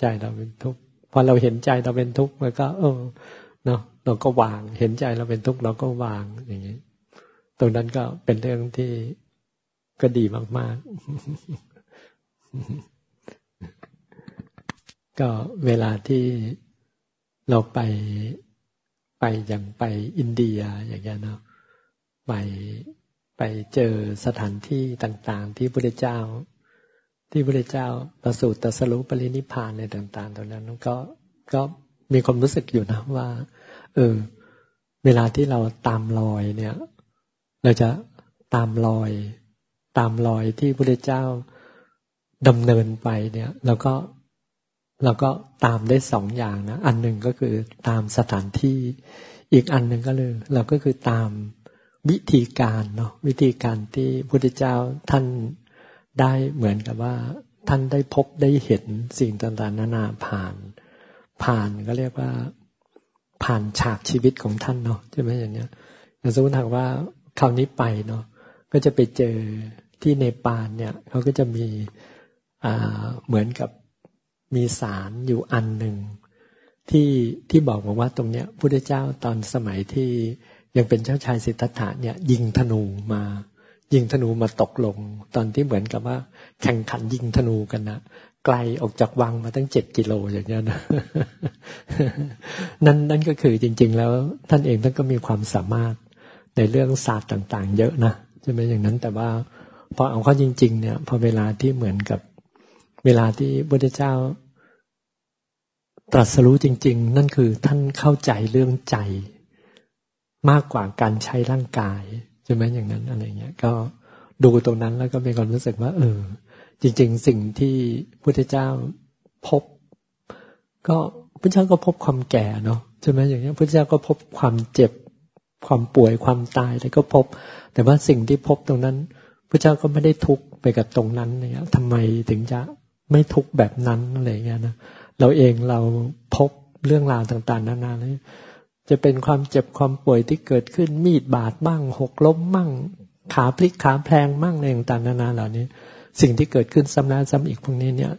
ใจเราเป็นทุกข์พอเราเห็นใจเราเป็นทุกข์มันก็ เออเนาะเราก็วางเห็นใจเราเป็นทุกข์เราก็วางอย่างนี้ตรงนั้นก็เป็นเรื่องที่ก็ดีมาก ๆ ก็เวลาที่เราไปไปอย่างไปอินเดียอย่างเงี้ยเนาะไปไปเจอสถานที่ต่างๆ ที่พระเจ้า ที่พระเจ้าประสูติตรัสรู้ปรินิพานในต่างๆตรงนั้นก็ก็มีความรู้สึกอยู่นะว่า เออ เวลาที่เราตามรอยเนี่ย เราจะตามรอย ตามรอยที่พระเจ้าดำเนินไปเนี่ยเราก็ เราก็ตามได้สองอย่างนะ อันหนึ่งก็คือตามสถานที่ อีกอันหนึ่งก็เลยเราก็คือตามวิธีการเนาะวิธีการที่พระพุทธเจ้าท่านได้เหมือนกับว่า ท่านได้พบได้เห็นสิ่งต่างๆนานาผ่าน ผ่านก็เรียกว่า ผ่านฉากชีวิตของท่านเนาะใช่ไหมอย่างเนี้ยอย่างสมมติว่าคราวนี้ไปเนาะก็จะไปเจอที่เนปาลเนี่ยเขาก็จะมีอ่าเหมือนกับ มีสารอยู่อันหนึ่งที่ที่บอกบอกว่าตรงเนี้ยพุทธเจ้าตอนสมัยที่ยังเป็นเจ้าชายสิทธัตถะเนี่ยยิงธนูมา ยิงธนูมาตกลง ตอนที่เหมือนกับว่า แข่งขันยิงธนูกันนะไกลออกจากวังมาตั้งเจ็ดกิโลอย่างเงี้ยนะนั่นนั่นก็คือจริง ๆ แล้วท่านเองท่านก็มีความสามารถในเรื่องศาสตร์ต่างๆ เยอะนะใช่ไหมอย่างนั้นแต่ว่าพอเอาเข้อจริง ๆ เนี่ย พอเวลาที่เหมือนกับเวลาที่พระเจ้า ตรัสรู้จริง ๆ นั่นคือท่านเข้าใจเรื่องใจ มากกว่าการใช้ร่างกายใช่ไหมอย่างนั้นอะไรเงี้ย ก็ดูตรงนั้นแล้วก็มีความรู้สึกว่า เออ จริง ๆ สิ่งที่พุทธเจ้าพบ ก็พระเจ้าก็พบความแก่เนาะใช่ไหมอย่างเงี้ยพระเจ้าก็พบความเจ็บความป่วยความตายอะไรก็พบ แต่ว่าสิ่งที่พบตรงนั้นพระเจ้าก็ไม่ได้ทุกข์ไปกับตรงนั้นเนี่ยทำไมถึงจะไม่ทุกข์แบบนั้นอะไรเงี้ยนะ เราเองเราพบเรื่องราวต่าง ๆ นานาเลยจะเป็นความเจ็บความป่วยที่เกิดขึ้นมีดบาดมั่ง หกล้มมั่ง ขาพลิกขาแพลงมั่งในต่างๆนานาเหล่านี้ สิ่งที่เกิดขึ้นซ้ำแล้วซ้ำอีกพวกนี้เนี่ย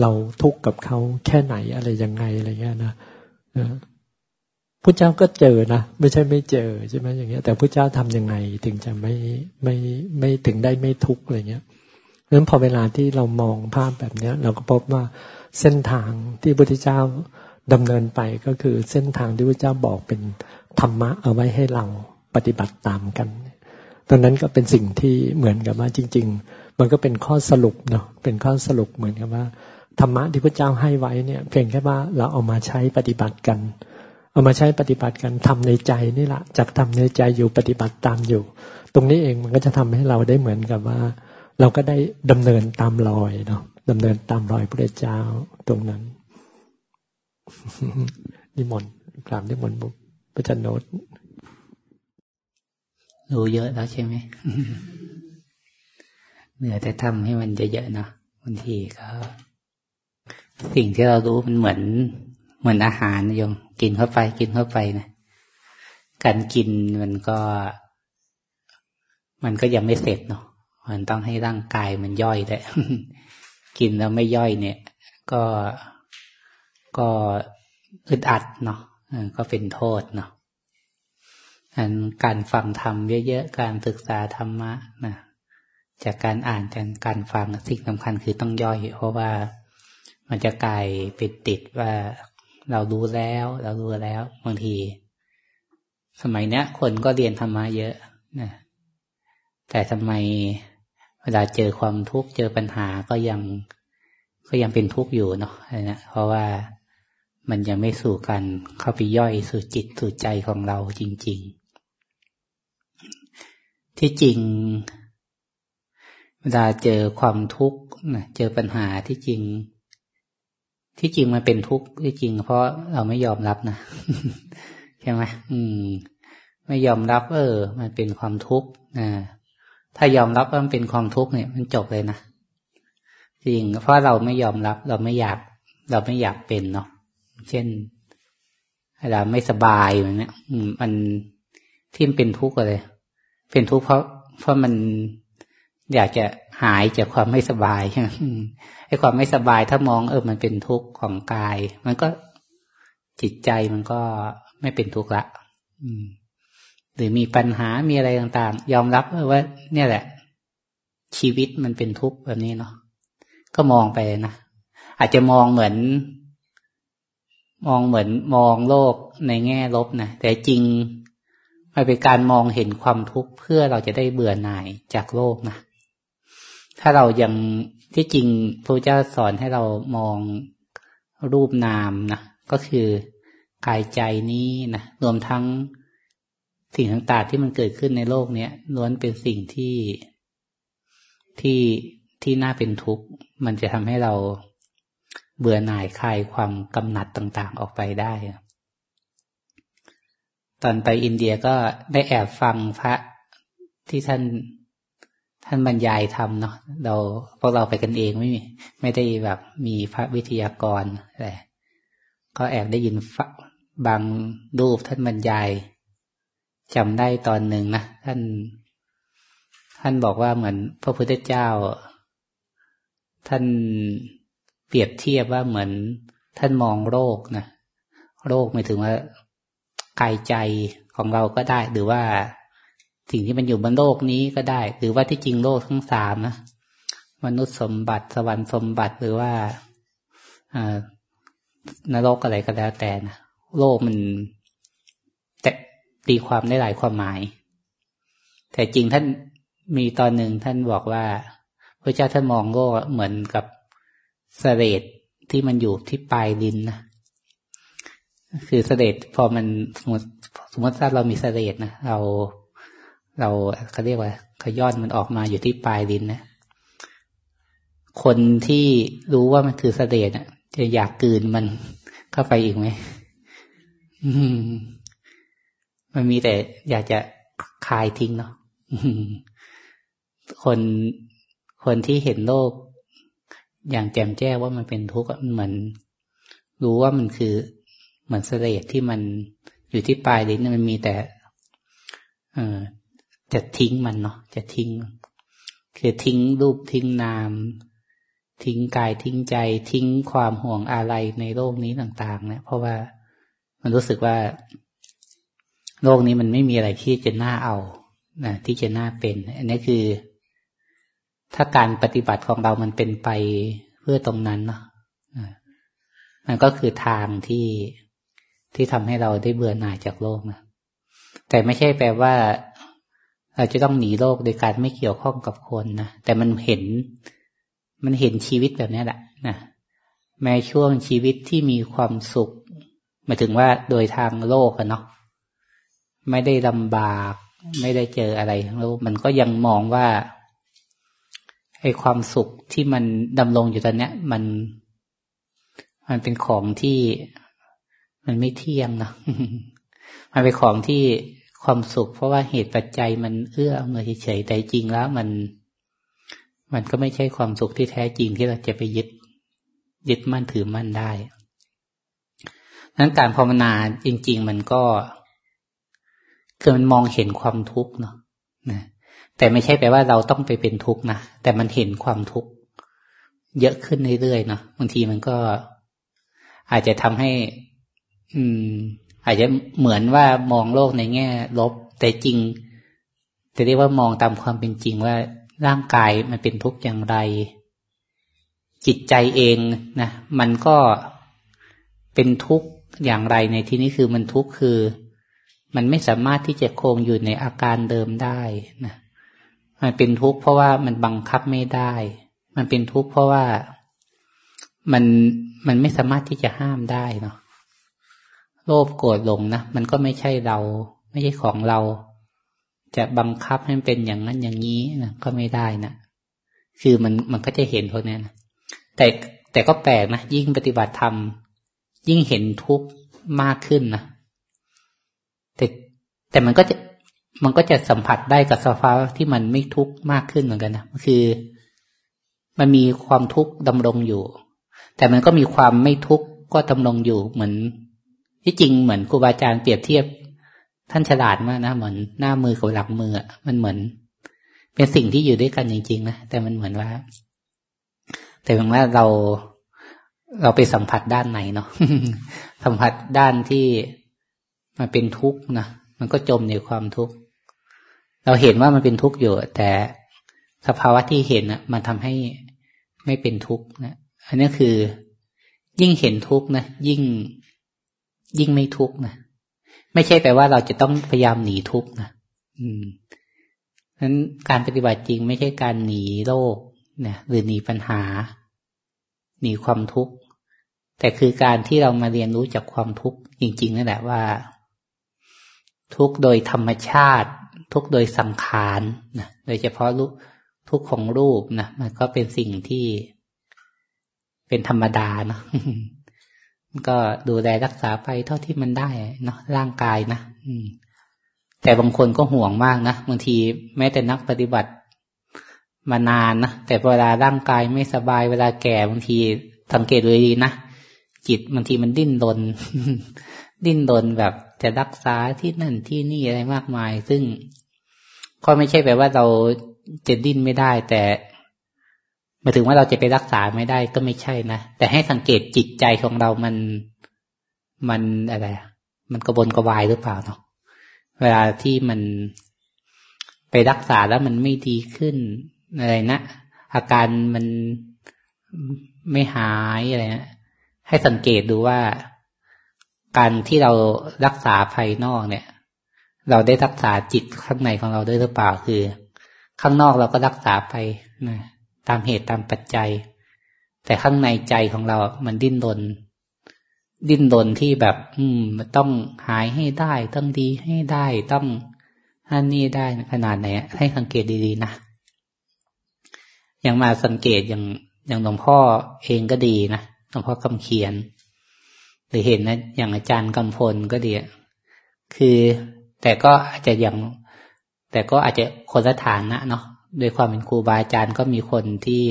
เราทุกข์กับเขาแค่ไหนอะไรยังไงอะไรเงี้ยนะพระเจ้าก็เจอนะไม่ใช่ไม่เจอใช่ไหมอย่างเงี้ย แต่พระเจ้าทํำยังไงถึงจะไม่ไม่ไม่ถึงได้ไม่ทุกข์อะไรเงี้ยราะฉะนั้นพอเวลาที่เรามองภาพแบบเนี้ย เราก็พบว่า เส้นทางที่พระพุทธเจ้าดำเนินไปก็คือเส้นทางที่พระเจ้าบอกเป็นธรรมะเอาไว้ให้เราปฏิบัติตามกันตอนนั้นก็เป็นสิ่งที่เหมือนกับว่าจริง ๆ มันก็เป็นข้อสรุปเนาะเป็นข้อสรุปเหมือนกับว่าธรรมะที่พระเจ้าให้ไว้เนี่ยเพียงแค่ว่าเราเอามาใช้ปฏิบัติกัน เอามาใช้ปฏิบัติกันทำในใจนี่แหละจากทำในใจอยู่ปฏิบัติตามอยู่ ตรงนี้เองมันก็จะทำให้เราได้เหมือนกับว่า เราก็ได้ดำเนินตามรอยเนาะ ดำเนินตามรอยพระเจ้าตรงนั้นนิมนต์กราบนิมนต์บุพระจันโนตรู้เยอะแล้วใช่ไหมเหนือแต่ทำให้มันเยอะๆเนาะบางทีก็ สิ่งที่เรารู้มันเหมือน เหมือนอาหารโยมกินเข้าไปกินเข้าไปนะการกินมันก็ มันก็ยังไม่เสร็จเนาะมันต้องให้ร่างกายมันย่อยได้ กินแล้วไม่ย่อยเนี่ย ก็ก็อึดอัดเนาะก็เป็นโทษเนาะการฟังธรรมเยอะๆ การศึกษาธรรมะนะจากการอ่านจากการฟังสิ่งสำคัญคือต้องย่อย เพราะว่ามันจะกลายเป็นติดว่าเรารู้แล้ว เรารู้แล้วบางที สมัยเนี้ยคนก็เรียนธรรมะเยอะนะแต่ทำไม เวลาเจอความทุกข์เจอปัญหาก็ยังก็ยังเป็นทุกข์อยู่เนาะนะเพราะว่ามันยังไม่สู่กันเข้าไปย่อยสู่จิตสู่ใจของเราจริง ๆ ที่จริง เวลาเจอความทุกข์เจอปัญหาที่จริง ที่จริงมันเป็นทุกข์ที่จริง เพราะเราไม่ยอมรับนะใช่ไหมอืม ไม่ยอมรับ เออ มันเป็นความทุกข์นะ ถ้ายอมรับว่ามันเป็นความทุกข์เนี่ย มันจบเลยนะจริงเพราะเราไม่ยอมรับ เราไม่อยาก เราไม่อยากเป็นเนาะเช่นเราไม่สบายอย่างเนี้ยมันที่มันเป็นทุกข์เลย เป็นทุกข์เพราะเพราะมันอยากจะหายจากความไม่สบายใช่ไหมไอ้ความไม่สบายถ้ามองเออมันเป็นทุกข์ของกาย มันก็จิตใจมันก็ไม่เป็นทุกข์ละ อืม รือมีปัญหามีอะไรต่างๆ ยอมรับว่า เนี่ยแหละ ชีวิตมันเป็นทุกข์แบบนี้เนาะก็มองไปนะอาจจะมองเหมือน มองเหมือนมองโลกในแง่ลบนะแต่จริงมันเป็นการมองเห็นความทุกข์เพื่อเราจะได้เบื่อหน่ายจากโลกนะถ้าเรายังที่จริงพระเจ้าสอนให้เรามองรูปนามนะก็คือกายใจนี้นะรวมทั้ง สิ่งต่างๆที่มันเกิดขึ้นในโลกเนี้ยล้วนเป็นสิ่งที่ที่ที่น่าเป็นทุกข์ มันจะทำให้เราเบื่อหน่ายคลายความกำหนัดต่างๆออกไปได้ ตอนไปอินเดียก็ได้แอบฟังพระที่ท่านท่านบรรยายทำเนาะเราพวกเราไปกันเองไม่มีไม่ได้แบบมีพระวิทยากรอะไรก็แอบได้ยินบางรูปท่านบรรยาย จำได้ตอนหนึ่งนะท่าน ท่านบอกว่าเหมือนพระพุทธเจ้า ท่านเปรียบเทียบว่าเหมือน ท่านมองโรคนะโรคหมายถึงว่ากายใจของเราก็ได้ หรือว่าสิ่งที่มันอยู่บนโลกนี้ก็ได้ หรือว่าที่จริงโลกทั้งสามนะมนุษย์สมบัติสวรรค์สมบัติหรือว่าอ่านรกอะไรก็แล้วแต่นะโลกมัน ตีความได้หลายความหมาย แต่จริงท่านมีตอนหนึ่งท่านบอกว่าพระเจ้าท่านมองโลกเหมือนกับเสลดที่มันอยู่ที่ปลายดินนะคือเสลดพอมันสมมติสมมติถ้าเรามีเสลดนะเราเราเขาเรียกว่าขย้อนมันออกมาอยู่ที่ปลายดินนะคนที่รู้ว่ามันคือเสด็จจะอยากกืนมันเข้าไปอีกไหม มันมีแต่อยากจะคลายทิ้งเนาะคนคนที่เห็นโลก อย่างแจ่มแจ้งว่ามันเป็นทุกข์มันเหมือน รู้ว่ามันคือเหมือนเสลดที่มันอยู่ที่ปลายลิ้นมันมีแต่เออจะทิ้งมันเนาะจะทิ้ง คือทิ้งรูปทิ้งนาม ทิ้งกายทิ้งใจ ทิ้งความห่วงอะไรในโลกนี้ต่าง ๆ เนะเพราะว่ามันรู้สึกว่า โลกนี้มันไม่มีอะไรที่จะน่าเอานะที่จะน่าเป็น อันนี้คือ ถ้าการปฏิบัติของเรามันเป็นไปเพื่อตรงนั้นเนาะมันก็คือทางที่ที่ทำให้เราได้เบื่อหน่ายจากโลกนะแต่ไม่ใช่แปลว่า เราจะต้องหนีโลกโดยการไม่เกี่ยวข้องกับคนนะแต่มันเห็น มันเห็นชีวิตแบบนี้แหละนะแม้ช่วงชีวิตที่มีความสุขหมายถึงว่าโดยทางโลกอะเนาะ ไม่ได้ลำบาก ไม่ได้เจออะไรทั้งโลกมันก็ยังมองว่าไอ้ความสุขที่มันดำรงอยู่ตอนเนี้ย มัน มันเป็นของที่มันไม่เที่ยงนะมันเป็นของที่ความสุข เพราะว่าเหตุปัจจัยมันเอื้ออำนวยเฉยแต่จริงแล้ว มัน มันก็ไม่ใช่ความสุขที่แท้จริงที่เราจะไปยึด ยึดมั่นถือมั่นได้นั้นการภาวนาจริง ๆ มันก็ คือมันมองเห็นความทุกข์เนาะนะแต่ไม่ใช่แปลว่าเราต้องไปเป็นทุกข์นะ แต่มันเห็นความทุกข์ เยอะขึ้นเรื่อยๆเนาะบางทีมันก็ อาจจะทำให้ อืม อาจจะเหมือนว่ามองโลกในแง่ ลบ แต่จริงจะเรียกว่ามองตามความเป็นจริงว่าร่างกายมันเป็นทุกข์อย่างไร จิตใจเองนะมันก็เป็นทุกข์อย่างไรในที่นี้คือมันทุกข์คือ มันไม่สามารถที่จะคงอยู่ในอาการเดิมได้นะมันเป็นทุกข์เพราะว่ามันบังคับไม่ได้ มันเป็นทุกข์เพราะว่ามันมันไม่สามารถที่จะห้ามได้เนาะโลภโกรธหลงนะมันก็ไม่ใช่เรา ไม่ใช่ของเรา จะบังคับให้มันเป็นอย่างนั้นอย่างนี้นะก็ไม่ได้นะคือมันมันก็จะเห็นพวกนี้นะแต่แต่ก็แปลกนะยิ่งปฏิบัติธรรมยิ่งเห็นทุกข์มากขึ้นนะ แต่มันก็จะมันก็จะสัมผัสได้กับสภาวะที่มันไม่ทุกข์มากขึ้นเหมือนกันนะคือ มันมีความทุกข์ดำรงอยู่ แต่มันก็มีความไม่ทุกข์ก็ดำรงอยู่เหมือน ที่จริงเหมือนครูบาอาจารย์เปรียบเทียบ ท่านฉลาดมากนะเหมือนหน้ามือกับหลังมือมันเหมือน เป็นสิ่งที่อยู่ด้วยกันจริงๆนะแต่มันเหมือนว่า แต่เพียงว่าเราเราไปสัมผัสด้านไหนเนาะสัมผัสด้านที่มันเป็นทุกข์นะ มันก็จมในความทุกข์ เราเห็นว่ามันเป็นทุกข์อยู่ แต่สภาวะที่เห็นอะมันทำให้ไม่เป็นทุกข์นะอันนี้คือ ยิ่งเห็นทุกข์นะยิ่งยิ่งไม่ทุกข์นะไม่ใช่แปลว่าเราจะต้องพยายามหนีทุกข์นะอืมนั้นการปฏิบัติจริงไม่ใช่การหนีโรคนะหรือหนีปัญหา หนีความทุกข์ แต่คือการที่เรามาเรียนรู้จากความทุกข์จริง ๆ นั่นแหละว่า ทุกโดยธรรมชาติ ทุกโดยสังขารนะโดยเฉพาะรูปทุกของรูปนะมันก็เป็นสิ่งที่เป็นธรรมดาเนาะก็ดูแลรักษาไปเท่าที่มันได้เนาะร่างกายนะแต่บางคนก็ห่วงมากนะบางทีแม้แต่นักปฏิบัติมานานนะแต่เวลาร่างกายไม่สบายเวลาแก่บางทีสังเกตดูดีนะจิตบางทีมันดิ้นรนดิ้นรนแบบ จะรักษาที่นั่นที่นี่อะไรมากมาย ซึ่งก็ไม่ใช่แปลว่าเราจะดิ้นไม่ได้ แต่มาถึงว่าเราจะไปรักษาไม่ได้ก็ไม่ใช่นะ แต่ให้สังเกตจิตใจของเรามันมันอะไรมันกระบนกระวายหรือเปล่าเนาะเวลาที่มันไปรักษาแล้วมันไม่ดีขึ้นอะไรนะอาการมันไม่หายอะไรนะให้สังเกตดูว่า การที่เรารักษาภายนอกเนี่ย เราได้รักษาจิตข้างในของเราด้วยหรือเปล่าคือ ข้างนอกเราก็รักษาไปนะตามเหตุตามปัจจัย แต่ข้างในใจของเรา มันดิ้นรนดิ้นรนที่แบบ อืมมันต้องหายให้ได้ ต้องดีให้ได้ต้องอันนี้ได้ขนาดไหนให้สังเกตดีๆนะอย่างมาสังเกตอย่างอย่างหลวงพ่อเองก็ดีนะหลวงพ่อคำเขียน หรือเห็นนะอย่างอาจารย์กำพลก็ดีคือแต่ก็อาจจะอย่างแต่ก็อาจจะคนละฐานนะเนาะโดยความเป็นครูบาอาจารย์ก็มีคนที่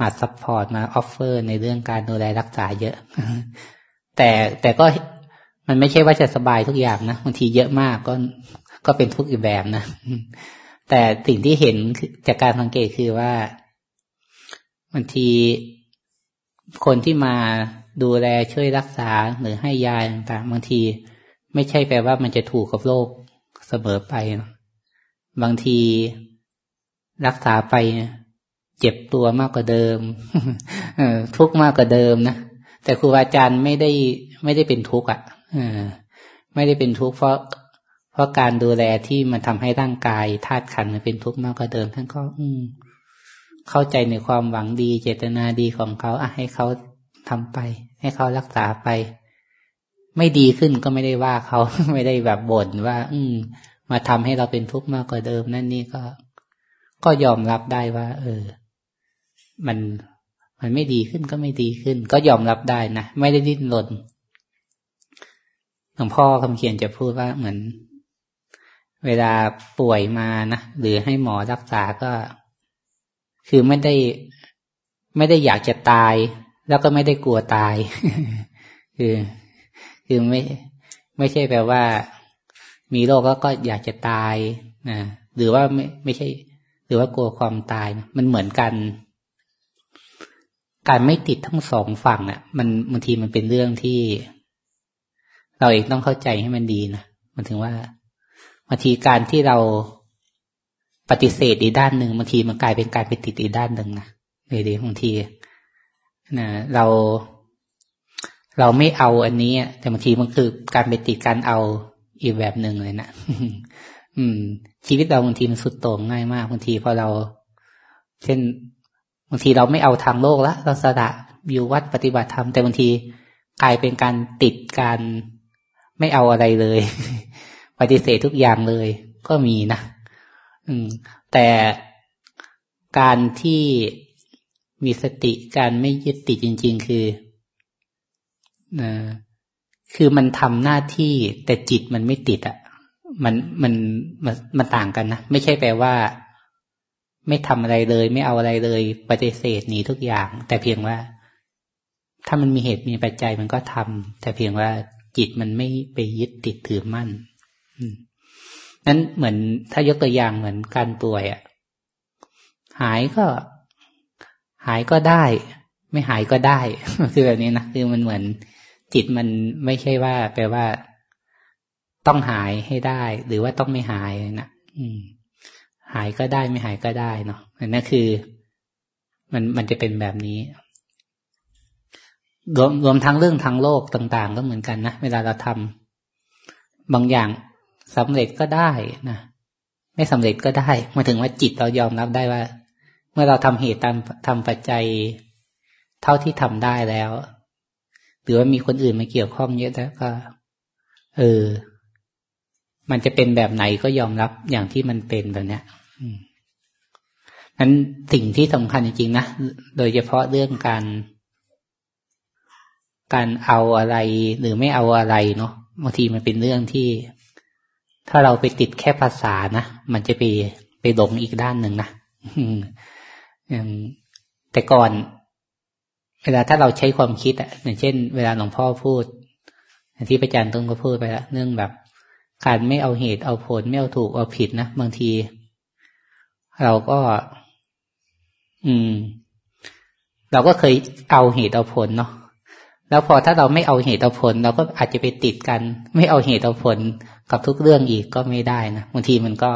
มา support มา offer ในเรื่องการดูแลรักษาเยอะ แต่แต่ก็มันไม่ใช่ว่าจะสบายทุกอย่างนะบางทีเยอะมากก็ก็เป็นทุกอีกแบบนะ แต่สิ่งที่เห็นจากการสังเกตคือว่าบางทีคนที่มา ดูแลช่วยรักษาหรือให้ยาต่างๆบางที ไม่ใช่แปลว่ามันจะถูกกับโรคเสมอไปบางทีรักษาไปเจ็บตัวมากกว่าเดิมทุกข์มากกว่าเดิมนะแต่ครูบาอาจารย์ไม่ได้ไม่ได้เป็นทุกข์อะไม่ได้เป็นทุกข์เพราะเพราะการดูแลที่มันทำให้ร่างกายธาตุขันมันเป็นทุกข์มากกว่าเดิมท่านก็ อืเข้าใจในความหวังดี เจตนาดีของเขาอะให้เขา ทำไป ให้เขารักษาไป ไม่ดีขึ้นก็ไม่ได้ว่าเขาไม่ได้แบบบ่นว่า อืม มาทำให้เราเป็นทุกข์มากกว่าเดิม นั่นนี่ก็ ก็ยอมรับได้ว่า เออ มันมันไม่ดีขึ้นก็ไม่ดีขึ้น ก็ยอมรับได้นะไม่ได้ดิ้นรนหลวงพ่อคำเขียนจะพูดว่าเหมือน เวลาป่วยมานะหรือให้หมอรักษาก็ คือไม่ได้ ไม่ได้อยากจะตาย แล้วก็ไม่ได้กลัวตาย คือ คือไม่ไม่ใช่แปลว่า มีโรคแล้วก็อยากจะตายนะหรือว่าไม่ไม่ใช่ หรือว่ากลัวความตายนะมันเหมือนกัน การไม่ติดทั้งสองฝั่งเนะ่ะ มันบางทีมันเป็นเรื่องที่ เราเองต้องเข้าใจให้มันดีนะมันถึงว่าบางทีการที่เราปฏิเสธอีกด้านหนึ่งบางทีมันกลายเป็นการไปติดอีกด้านหนึ่งนะเลยดีบางที นะเราเราไม่เอาอันนี้แต่บางทีมันคือการไปติดการเอาอีกแบบหนึ่งเลยนะอืม ชีวิตเราบางทีมันสุดโต่งง่ายมากบางทีพอเรา เช่นบางทีเราไม่เอาทางโลกแล้วเราสละอยู่วัดปฏิบัติธรรมแต่บางทีกลายเป็นการติดการไม่เอาอะไรเลย ปฏิเสธทุกอย่างเลย ก็มีนะอืม แต่การที่ มีสติการไม่ยึดติดจริง ๆ คือนะคือมันทำหน้าที่แต่จิตมันไม่ติดอะ่ะ มันมันมันมันต่างกันนะ ไม่ใช่แปลว่า ไม่ทำอะไรเลย ไม่เอาอะไรเลยปฏิเสธหนีทุกอย่าง แต่เพียงว่า ถ้ามันมีเหตุมีปัจจัยมันก็ทำแต่เพียงว่าจิตมันไม่ไปยึดติดถือมั่นนั้นเหมือนถ้ายกตัวอย่างเหมือนการป่วยอะ หายก็ หายก็ได้ ไม่หายก็ได้ คือแบบนี้นะคือมันเหมือนจิตมันไม่ใช่ว่าแปลว่า ต้องหายให้ได้ หรือว่าต้องไม่หายนะอืม หายก็ได้ไม่หายก็ได้เนาะนั่นคือ มันมันจะเป็นแบบนี้รวมรวมทั้งเรื่องทางโลกต่าง ๆ ก็เหมือนกันนะเวลาเราทำบางอย่างสำเร็จก็ได้นะไม่สำเร็จก็ได้มาถึงว่าจิตเรายอมรับได้ว่า เมื่อเราทำเหตุตามทำปัจจัย เท่าที่ทำได้แล้ว หรือว่ามีคนอื่นมาเกี่ยวข้องเยอะแล้วก็ เออ มันจะเป็นแบบไหนก็ยอมรับอย่างที่มันเป็นแบบเนี้ยนั้นสิ่งที่สำคัญจริงๆนะ โดยเฉพาะเรื่องการ การเอาอะไร หรือไม่เอาอะไรเนาะบางทีมันเป็นเรื่องที่ ถ้าเราไปติดแค่ภาษานะ มันจะไปไปหลงอีกด้านหนึ่งนะ แต่ก่อน เวลาถ้าเราใช้ความคิดอะอย่างเช่น เวลาหลวงพ่อพูดที่พระอาจารย์ต้นก็พูดไปแล้วเรื่องแบบ การไม่เอาเหตุเอาผลไม่เอาถูกเอาผิดนะบางที เราก็ อืม เราก็เคยเอาเหตุเอาผลเนาะแล้วพอถ้าเราไม่เอาเหตุเอาผล เราก็อาจจะไปติดกัน ไม่เอาเหตุเอาผลกับทุกเรื่องอีกก็ไม่ได้นะบางทีมันก็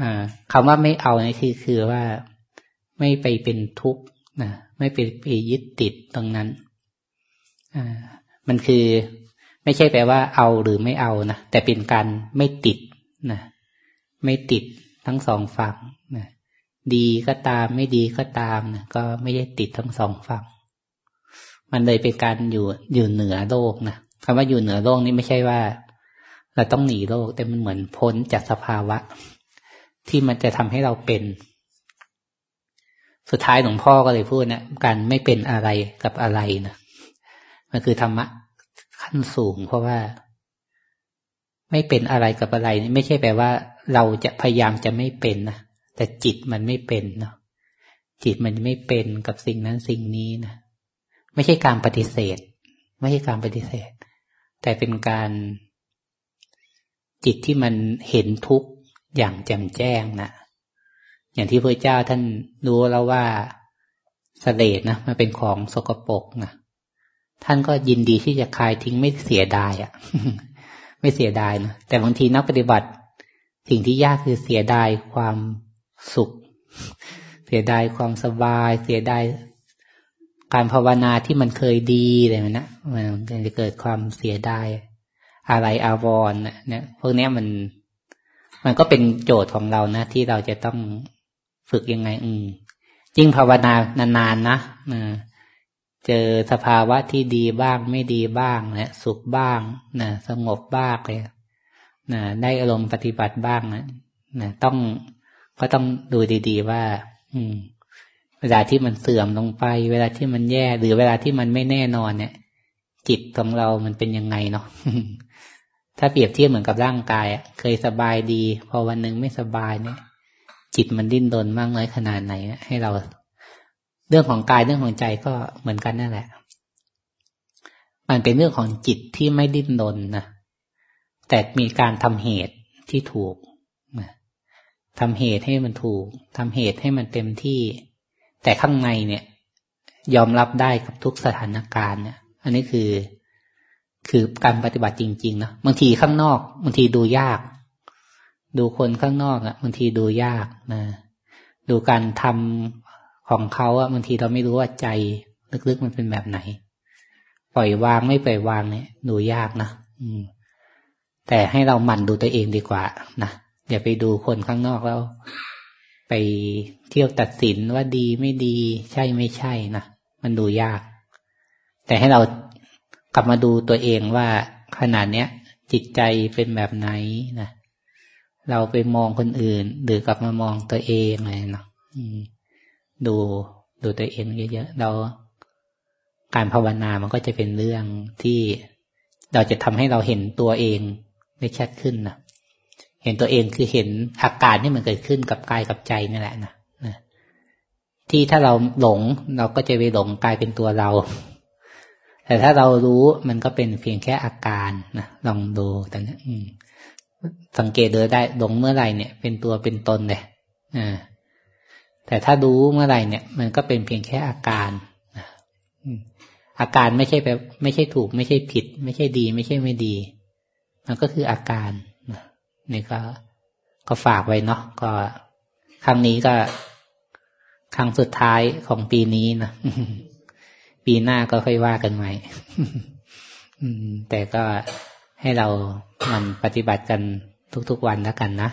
อ่าคำว่าไม่เอานี่คือคือว่า ไม่ไปเป็นทุกข์นะไม่ไปไปยึดติดตรงนั้นอ่ามันคือไม่ใช่แปลว่าเอาหรือไม่เอานะแต่เป็นการไม่ติดนะไม่ติดทั้งสองฝั่งนะดีก็ตามไม่ดีก็ตามนะก็ไม่ได้ติดทั้งสองฝั่ง มันเลยเป็นการอยู่อยู่เหนือโลกนะคำว่าอยู่เหนือโลกนี่ไม่ใช่ว่า เราต้องหนีโลกแต่มันเหมือนพ้นจากสภาวะ ที่มันจะทำให้เราเป็น สุดท้ายหลวงพ่อก็เลยพูดนะการไม่เป็นอะไรกับอะไรนะมันคือธรรมะขั้นสูง เพราะว่า ไม่เป็นอะไรกับอะไรนี่ไม่ใช่แปลว่า เราจะพยายามจะไม่เป็นนะแต่จิตมันไม่เป็นเนาะจิตมันไม่เป็นกับสิ่งนั้นสิ่งนี้นะไม่ใช่การปฏิเสธ ไม่ใช่การปฏิเสธ แต่เป็นการจิตที่มันเห็นทุกอย่างแจ่มแจ้งนะ อย่างที่พระเจ้าท่านรู้แล้วว่าสเลดนะมันเป็นของสกปรกนะท่านก็ยินดีที่จะคลายทิ้งไม่เสียดายอะ่ะ ไม่เสียดายนะแต่บางทีนักปฏิบัติ สิ่งที่ยากคือเสียดายความสุข เสียดายความสบาย เสียดายการภาวนาที่มันเคยดีอะไรนี้มันจะเกิดความเสียดายอะไรอาวรณ์เนี่ยพวกนี้มัน มันก็เป็นโจทย์ของเรานะที่เราจะต้อง ฝึกยังไง อืมยิ่งภาวนานานๆนะเจอสภาวะที่ดีบ้างไม่ดีบ้างนะสุขบ้างนะสงบบ้างเลยนะได้อารมณ์ปฏิบัติบ้างนะนะต้องก็ต้องดูดี ๆ ว่า อืม เวลาที่มันเสื่อมลงไป เวลาที่มันแย่หรือเวลาที่มันไม่แน่นอนเนี่ย จิตของเรามันเป็นยังไงเนาะถ้าเปรียบเทียบเหมือนกับร่างกายอะเคยสบายดี พอวันหนึ่งไม่สบายเนี่ย จิตมันดิ้นรนมากน้อยขนาดไหน ให้เราเรื่องของกายเรื่องของใจก็เหมือนกันนั่นแหละ มันเป็นเรื่องของจิตที่ไม่ดิ้นรนนะแต่มีการทำเหตุที่ถูกทำเหตุให้มันถูกทำเหตุให้มันเต็มที่ แต่ข้างในเนี่ย ยอมรับได้กับทุกสถานการณ์เนี่ย อันนี้คือคือการปฏิบัติจริงๆนะบางทีข้างนอกบางทีดูยาก ดูคนข้างนอกอะบางทีดูยากนะดูการทำของเขาอะบางทีเราไม่รู้ว่าใจลึกๆมันเป็นแบบไหน ปล่อยวางไม่ปล่อยวางเนี่ย ดูยากนะอืม แต่ให้เราหมั่นดูตัวเองดีกว่านะอย่าไปดูคนข้างนอกแล้ว ไปเที่ยวตัดสินว่าดีไม่ดี ใช่ไม่ใช่นะมันดูยาก แต่ให้เรากลับมาดูตัวเองว่าขนาดเนี้ยจิตใจเป็นแบบไหนนะ เราไปมองคนอื่น หรือกลับมามองตัวเองอะไรเนาะดูดูตัวเองเยอะๆเราการภาวนามันก็จะเป็นเรื่องที่เราจะทำให้เราเห็นตัวเองได้ชัดขึ้นนะเห็นตัวเองคือเห็นอาการที่มันเกิดขึ้นกับกายกับใจนี่แหละนะที่ถ้าเราหลงเราก็จะไปหลงกลายเป็นตัวเรา แต่ถ้าเรารู้มันก็เป็นเพียงแค่อาการนะลองดูแต่นี้ สังเกตดูได้ลงเมื่อไหร่เนี่ย เป็นตัวเป็นตนเลยอ่าแต่ถ้ารู้เมื่อไหร่เนี่ย มันก็เป็นเพียงแค่อาการอาการไม่ใช่แบบไม่ใช่ถูก ไม่ใช่ผิด ไม่ใช่ดี ไม่ใช่ไม่ดี มันก็คืออาการนี่ก็ก็ฝากไว้เนาะก็ครั้งนี้ก็ครั้งสุดท้ายของปีนี้นะปีหน้าก็ค่อยว่ากันใหม่แต่ก็ ให้เรามันปฏิบัติกันทุกๆวันแล้วกันนะ